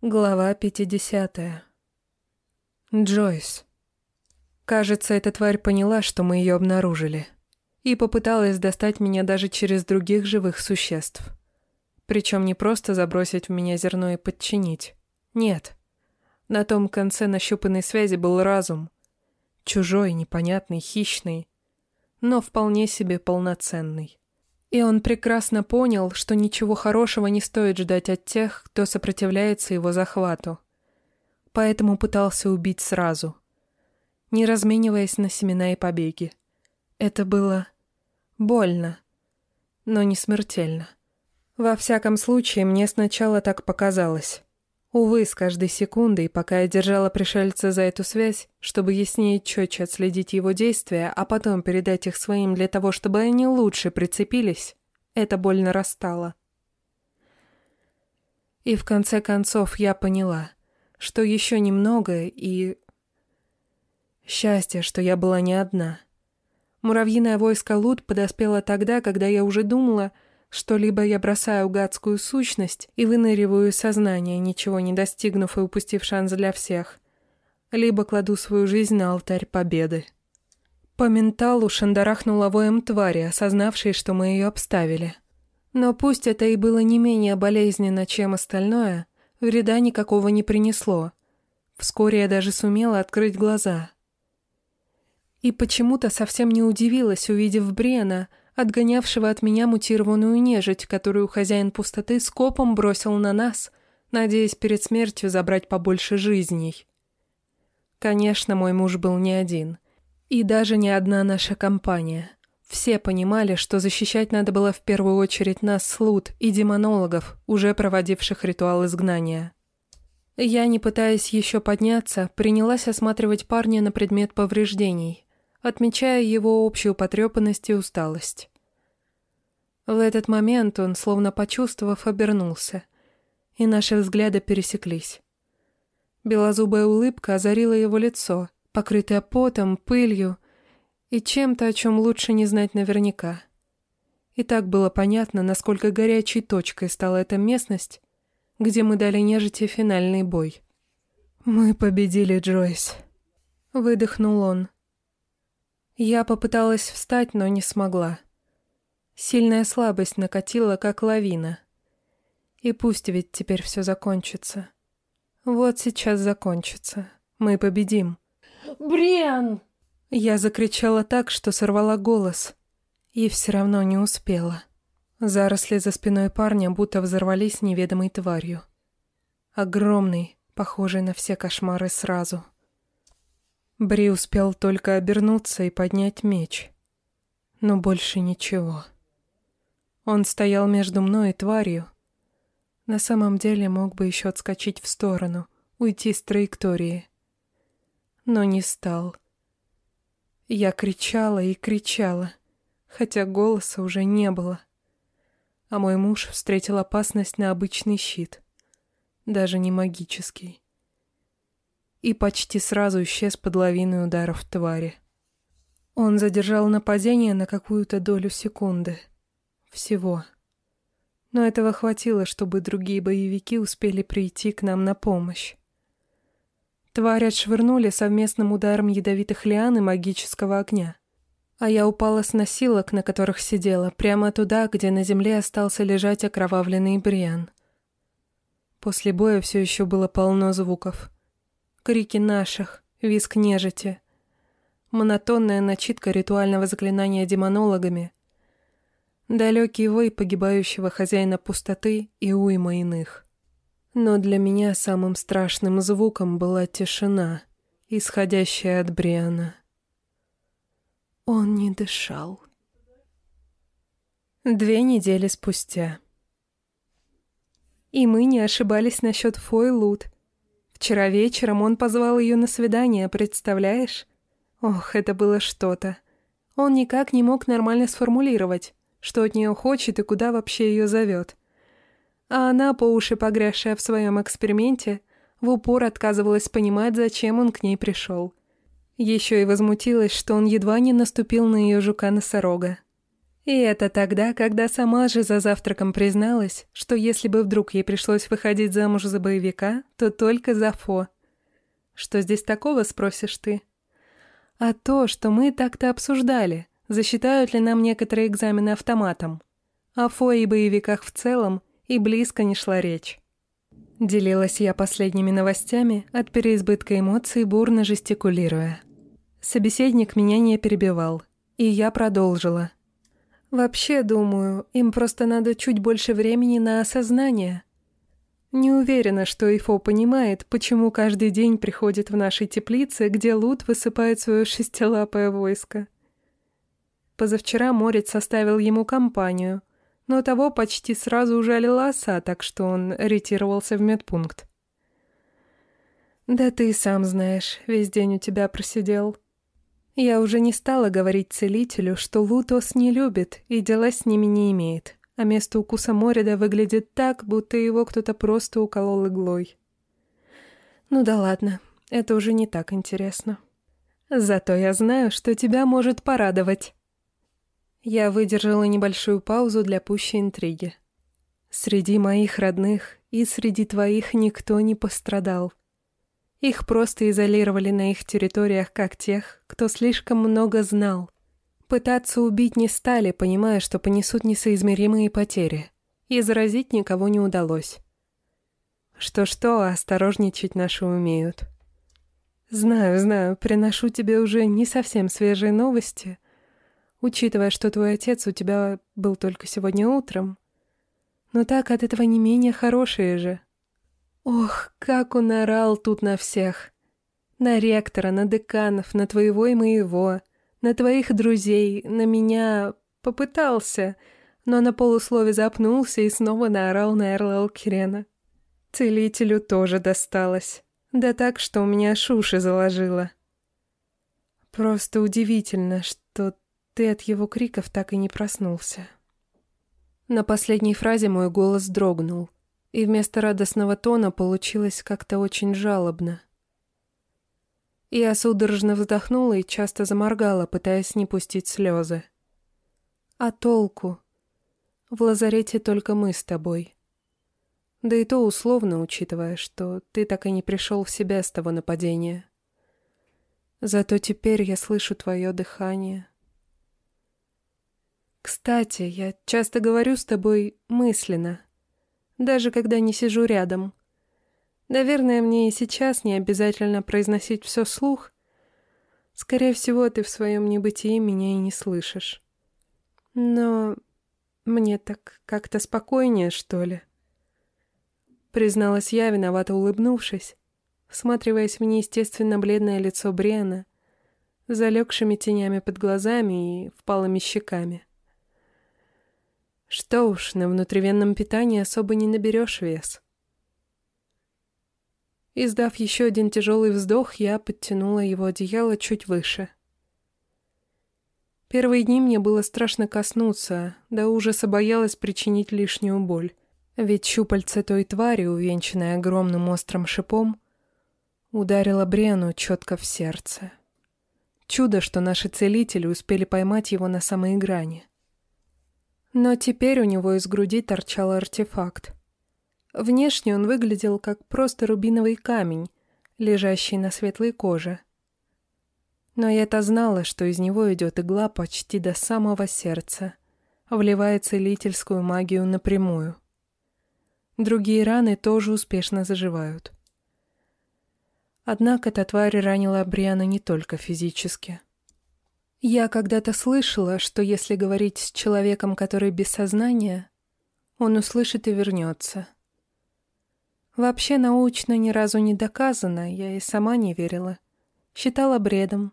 Глава 50. Джойс. Кажется, эта тварь поняла, что мы ее обнаружили, и попыталась достать меня даже через других живых существ. Причем не просто забросить в меня зерно и подчинить. Нет. На том конце нащупанной связи был разум. Чужой, непонятный, хищный, но вполне себе полноценный. И он прекрасно понял, что ничего хорошего не стоит ждать от тех, кто сопротивляется его захвату. Поэтому пытался убить сразу, не размениваясь на семена и побеги. Это было больно, но не смертельно. Во всяком случае, мне сначала так показалось. Увы, с каждой секундой, пока я держала пришельца за эту связь, чтобы яснее и четче отследить его действия, а потом передать их своим для того, чтобы они лучше прицепились, это боль нарастала. И в конце концов я поняла, что еще немного и... Счастье, что я была не одна. Муравьиное войско Лут подоспело тогда, когда я уже думала, что либо я бросаю гадскую сущность и выныриваю из сознания, ничего не достигнув и упустив шанс для всех, либо кладу свою жизнь на алтарь победы. По менталу шандарахнула воем твари, осознавшей, что мы ее обставили. Но пусть это и было не менее болезненно, чем остальное, вреда никакого не принесло. Вскоре я даже сумела открыть глаза. И почему-то совсем не удивилась, увидев Брена, отгонявшего от меня мутированную нежить, которую хозяин пустоты скопом бросил на нас, надеясь перед смертью забрать побольше жизней. Конечно, мой муж был не один. И даже не одна наша компания. Все понимали, что защищать надо было в первую очередь нас, слуд и демонологов, уже проводивших ритуал изгнания. Я, не пытаясь еще подняться, принялась осматривать парня на предмет повреждений отмечая его общую потрепанность и усталость. В этот момент он, словно почувствовав, обернулся, и наши взгляды пересеклись. Белозубая улыбка озарила его лицо, покрытое потом, пылью и чем-то, о чем лучше не знать наверняка. И так было понятно, насколько горячей точкой стала эта местность, где мы дали нежити финальный бой. «Мы победили, Джойс», — выдохнул он. Я попыталась встать, но не смогла. Сильная слабость накатила, как лавина. И пусть ведь теперь все закончится. Вот сейчас закончится. Мы победим. «Бриан!» Я закричала так, что сорвала голос. И все равно не успела. Заросли за спиной парня будто взорвались неведомой тварью. Огромный, похожий на все кошмары сразу. Бри успел только обернуться и поднять меч. Но больше ничего. Он стоял между мной и тварью. На самом деле мог бы еще отскочить в сторону, уйти с траектории. Но не стал. Я кричала и кричала, хотя голоса уже не было. А мой муж встретил опасность на обычный щит, даже не магический и почти сразу исчез под лавиной ударов твари. Он задержал нападение на какую-то долю секунды. Всего. Но этого хватило, чтобы другие боевики успели прийти к нам на помощь. Тварь отшвырнули совместным ударом ядовитых лиан и магического огня. А я упала с носилок, на которых сидела, прямо туда, где на земле остался лежать окровавленный Бриан. После боя все еще было полно звуков — крики наших, виск нежити, монотонная начитка ритуального заклинания демонологами, далекий вой погибающего хозяина пустоты и уйма иных. Но для меня самым страшным звуком была тишина, исходящая от Бриана. Он не дышал. Две недели спустя. И мы не ошибались насчет Фой Лут — Вчера вечером он позвал ее на свидание, представляешь? Ох, это было что-то. Он никак не мог нормально сформулировать, что от нее хочет и куда вообще ее зовет. А она, по уши погрязшая в своем эксперименте, в упор отказывалась понимать, зачем он к ней пришел. Еще и возмутилась, что он едва не наступил на ее жука-носорога. И это тогда, когда сама же за завтраком призналась, что если бы вдруг ей пришлось выходить замуж за боевика, то только за Фо. Что здесь такого, спросишь ты? А то, что мы так-то обсуждали, засчитают ли нам некоторые экзамены автоматом. О Фо и боевиках в целом и близко не шла речь. Делилась я последними новостями, от переизбытка эмоций бурно жестикулируя. Собеседник меня не перебивал, и я продолжила. Вообще, думаю, им просто надо чуть больше времени на осознание. Не уверена, что Ифо понимает, почему каждый день приходит в нашей теплице, где Лут высыпает свое шестилапое войско. Позавчера Морец составил ему компанию, но того почти сразу ужалила оса, так что он ретировался в медпункт. «Да ты сам знаешь, весь день у тебя просидел», я уже не стала говорить целителю, что Лутос не любит и дела с ними не имеет, а место укуса Морида выглядит так, будто его кто-то просто уколол иглой. Ну да ладно, это уже не так интересно. Зато я знаю, что тебя может порадовать. Я выдержала небольшую паузу для пущей интриги. Среди моих родных и среди твоих никто не пострадал. Их просто изолировали на их территориях как тех, кто слишком много знал. Пытаться убить не стали, понимая, что понесут несоизмеримые потери. И заразить никого не удалось. Что-что, осторожничать наши умеют. Знаю, знаю, приношу тебе уже не совсем свежие новости, учитывая, что твой отец у тебя был только сегодня утром. Но так от этого не менее хорошие же. Ох, как он орал тут на всех. На ректора, на деканов, на твоего и моего, на твоих друзей, на меня попытался, но на полуслове запнулся и снова наорал на Эрла Алкирена. Целителю тоже досталось. Да так, что у меня шуши заложило. Просто удивительно, что ты от его криков так и не проснулся. На последней фразе мой голос дрогнул и вместо радостного тона получилось как-то очень жалобно. Я судорожно вздохнула и часто заморгала, пытаясь не пустить слезы. А толку? В лазарете только мы с тобой. Да и то условно, учитывая, что ты так и не пришел в себя с того нападения. Зато теперь я слышу твое дыхание. Кстати, я часто говорю с тобой мысленно — даже когда не сижу рядом. Наверное, мне и сейчас не обязательно произносить все вслух. Скорее всего, ты в своем небытии меня и не слышишь. Но мне так как-то спокойнее, что ли. Призналась я, виновато улыбнувшись, всматриваясь в неестественно бледное лицо Бриана, залегшими тенями под глазами и впалыми щеками. Что уж, на внутривенном питании особо не наберешь вес. Издав еще один тяжелый вздох, я подтянула его одеяло чуть выше. Первые дни мне было страшно коснуться, до ужаса боялась причинить лишнюю боль. Ведь щупальце той твари, увенчанное огромным острым шипом, ударило Брену четко в сердце. Чудо, что наши целители успели поймать его на самой грани. Но теперь у него из груди торчал артефакт. Внешне он выглядел как просто рубиновый камень, лежащий на светлой коже. Но я-то знала, что из него идет игла почти до самого сердца, вливая целительскую магию напрямую. Другие раны тоже успешно заживают. Однако эта тварь ранила Бриана не только физически — я когда-то слышала, что если говорить с человеком, который без сознания, он услышит и вернется. Вообще научно ни разу не доказано, я и сама не верила. Считала бредом.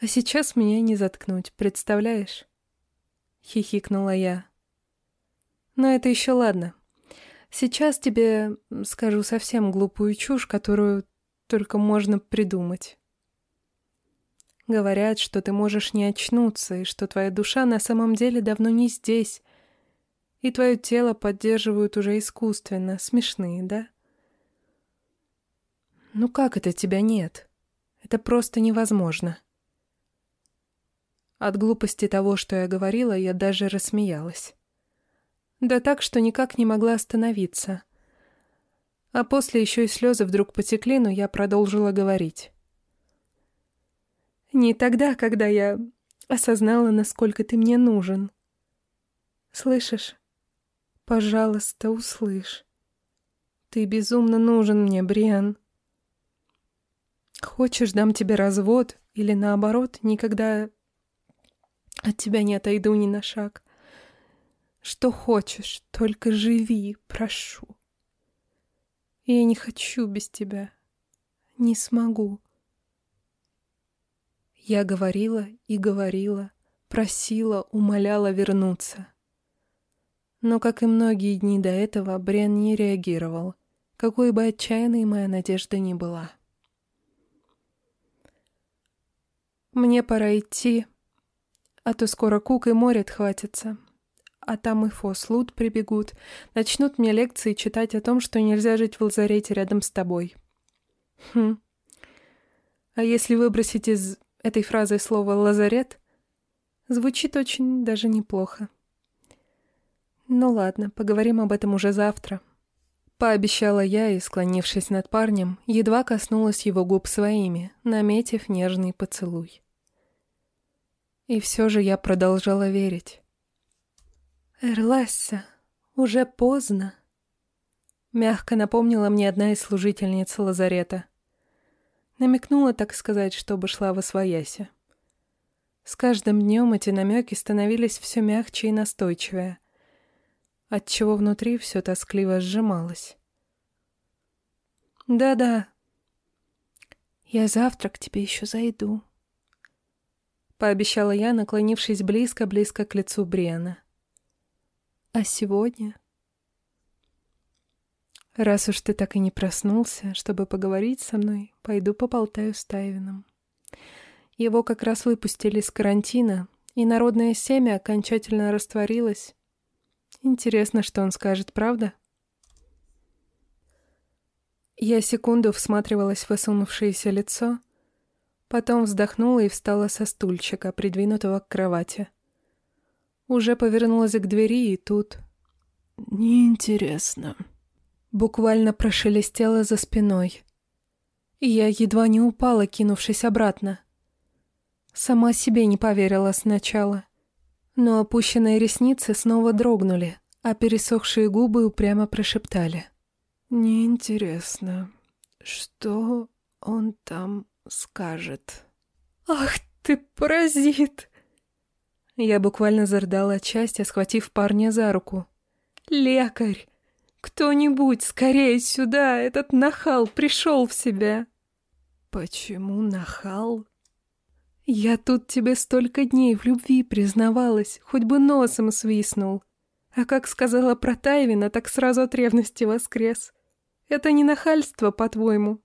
А сейчас меня не заткнуть, представляешь? Хихикнула я. Но это еще ладно. Сейчас тебе скажу совсем глупую чушь, которую только можно придумать. Говорят, что ты можешь не очнуться, и что твоя душа на самом деле давно не здесь, и твое тело поддерживают уже искусственно. Смешные, да? Ну как это тебя нет? Это просто невозможно. От глупости того, что я говорила, я даже рассмеялась. Да так, что никак не могла остановиться. А после еще и слезы вдруг потекли, но я продолжила говорить. Не тогда, когда я осознала, насколько ты мне нужен. Слышишь? Пожалуйста, услышь. Ты безумно нужен мне, Бриан. Хочешь, дам тебе развод, или наоборот, никогда от тебя не отойду ни на шаг. Что хочешь, только живи, прошу. Я не хочу без тебя. Не смогу. Я говорила и говорила, просила, умоляла вернуться. Но, как и многие дни до этого, Брен не реагировал, какой бы отчаянной моя надежда ни была. Мне пора идти, а то скоро Кук и море хватится. А там и Фослуд прибегут, начнут мне лекции читать о том, что нельзя жить в лазарете рядом с тобой. Хм. А если выбросить из этой фразы слово «лазарет», звучит очень даже неплохо. Ну ладно, поговорим об этом уже завтра. Пообещала я и, склонившись над парнем, едва коснулась его губ своими, наметив нежный поцелуй. И все же я продолжала верить. «Эрласса, уже поздно», — мягко напомнила мне одна из служительниц лазарета. Намекнула, так сказать, чтобы шла во свояси. С каждым днем эти намеки становились все мягче и настойчивее, отчего внутри все тоскливо сжималось. «Да-да, я завтра к тебе еще зайду», — пообещала я, наклонившись близко-близко к лицу Бриана. «А сегодня?» «Раз уж ты так и не проснулся, чтобы поговорить со мной, пойду поболтаю с Тайвином». Его как раз выпустили из карантина, и народное семя окончательно растворилось. Интересно, что он скажет, правда? Я секунду всматривалась в высунувшееся лицо, Потом вздохнула и встала со стульчика, придвинутого к кровати. Уже повернулась к двери, и тут... «Неинтересно». Буквально прошелестело за спиной. Я едва не упала, кинувшись обратно. Сама себе не поверила сначала. Но опущенные ресницы снова дрогнули, а пересохшие губы упрямо прошептали. «Неинтересно, что он там скажет. «Ах ты, паразит!» Я буквально зарыдала от счастья, схватив парня за руку. «Лекарь! Кто-нибудь, скорее сюда! Этот нахал пришел в себя!» «Почему нахал?» «Я тут тебе столько дней в любви признавалась, хоть бы носом свистнул. А как сказала про Тайвина, так сразу от ревности воскрес. Это не нахальство, по-твоему?»